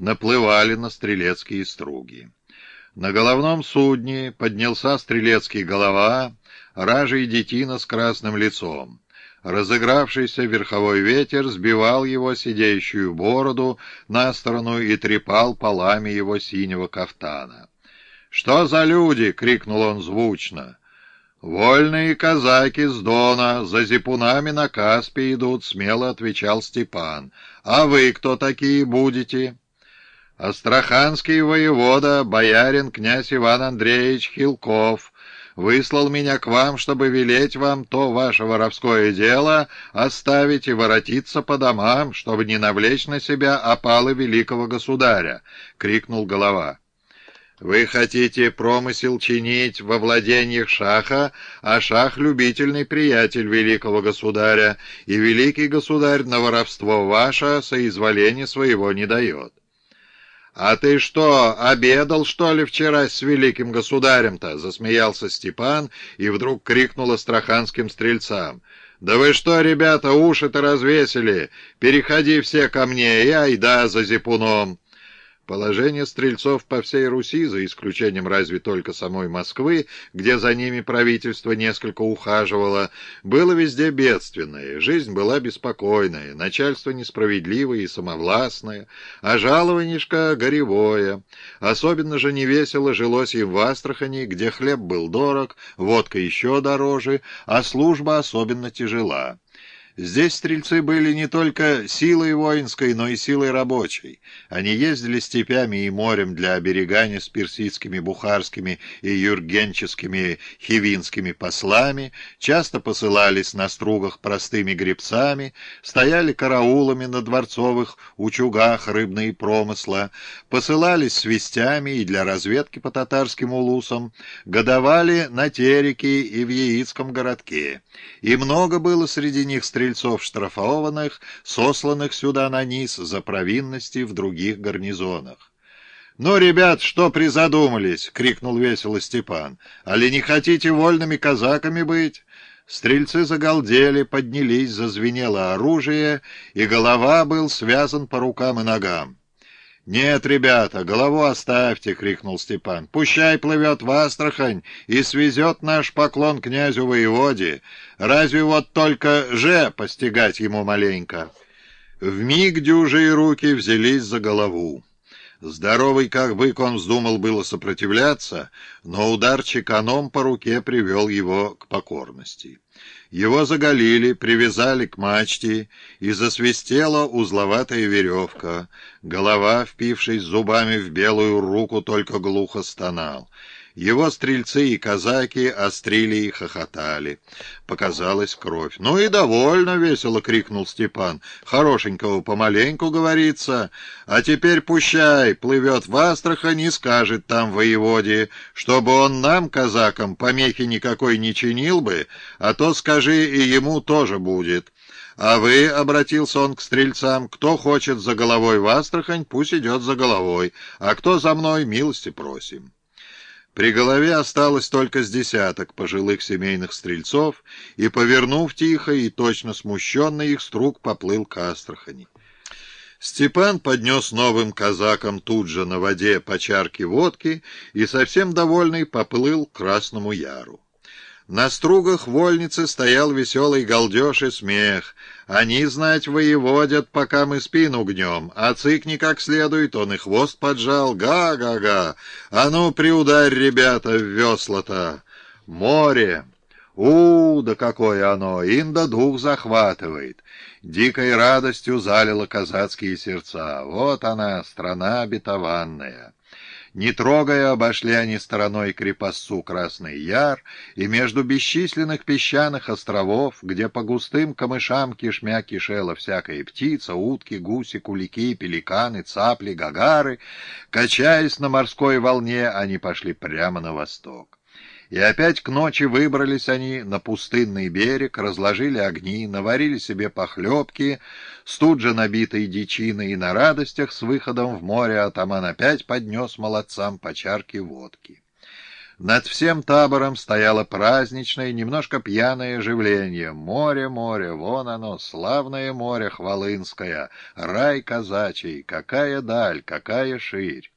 наплывали на стрелецкие струги. На головном судне поднялся стрелецкий голова, ражей детина с красным лицом. Разыгравшийся верховой ветер сбивал его сидящую бороду на сторону и трепал полами его синего кафтана. «Что за люди?» — крикнул он звучно. «Вольные казаки с Дона, за зипунами на Каспе идут», — смело отвечал Степан. «А вы кто такие будете?» «Астраханский воевода, боярин князь Иван Андреевич Хилков, выслал меня к вам, чтобы велеть вам то ваше воровское дело оставить и воротиться по домам, чтобы не навлечь на себя опалы великого государя», — крикнул голова. Вы хотите промысел чинить во владениях шаха, а шах — любительный приятель великого государя, и великий государь на воровство ваше соизволения своего не дает. «А ты что, обедал, что ли, вчера с великим государем-то?» — засмеялся Степан и вдруг крикнул астраханским стрельцам. «Да вы что, ребята, уши-то развесили? Переходи все ко мне, и айда за зипуном!» Положение стрельцов по всей Руси, за исключением разве только самой Москвы, где за ними правительство несколько ухаживало, было везде бедственное, жизнь была беспокойная, начальство несправедливое и самовластное, а жалованишко горевое. Особенно же невесело жилось им в Астрахани, где хлеб был дорог, водка еще дороже, а служба особенно тяжела. Здесь стрельцы были не только силой воинской, но и силой рабочей. Они ездили степями и морем для оберегания с персидскими, бухарскими и юргенческими хивинскими послами, часто посылались на стругах простыми гребцами, стояли караулами на дворцовых учугах рыбные промысла, посылались с вестями и для разведки по татарским улусам, годовали на Тереке и в Яицком городке. И много было среди них стрельцов, стрельцов штрафованных, сосланных сюда на низ за провинности в других гарнизонах. «Ну, ребят, что призадумались?» — крикнул весело Степан. «Али не хотите вольными казаками быть?» Стрельцы загалдели, поднялись, зазвенело оружие, и голова был связан по рукам и ногам. «Нет, ребята, голову оставьте!» — крикнул Степан. «Пущай плывет в Астрахань и свезет наш поклон князю воеводе. Разве вот только же постигать ему маленько?» Вмиг дюжие руки взялись за голову. Здоровый как бык он вздумал было сопротивляться, но удар чеканом по руке привел его к покорности. Его заголили, привязали к мачте, и засвистела узловатая веревка. Голова, впившись зубами в белую руку, только глухо стонал. Его стрельцы и казаки острили и хохотали. Показалась кровь. «Ну и довольно!» — весело крикнул Степан. «Хорошенького помаленьку, говорится. А теперь пущай, плывет в Астрахань и скажет там воеводе, чтобы он нам, казакам, помехи никакой не чинил бы, а то, скажи, и ему тоже будет». «А вы, — обратился он к стрельцам, — кто хочет за головой в Астрахань, пусть идет за головой, а кто за мной, милости просим». При голове осталось только с десяток пожилых семейных стрельцов, и, повернув тихо и точно смущенно их струк, поплыл к Астрахани. Степан поднес новым казакам тут же на воде по чарке водки и, совсем довольный, поплыл к Красному Яру. На стругах вольницы стоял веселый галдеж и смех. Они, знать, воеводят, пока мы спину гнем, а цыкни как следует, он и хвост поджал. Га-га-га! А ну, приударь, ребята, в весла-то! Море! у да какое оно! Инда дух захватывает! Дикой радостью залило казацкие сердца. Вот она, страна обетованная! Не трогая, обошли они стороной крепостцу Красный Яр, и между бесчисленных песчаных островов, где по густым камышам кишмя кишела всякая птица, утки, гуси, кулики, пеликаны, цапли, гагары, качаясь на морской волне, они пошли прямо на восток. И опять к ночи выбрались они на пустынный берег, разложили огни, наварили себе похлебки, студ набитой дичиной, и на радостях с выходом в море атаман опять поднес молодцам по чарке водки. Над всем табором стояло праздничное, немножко пьяное оживление. Море, море, вон оно, славное море Хвалынское, рай казачий, какая даль, какая ширь.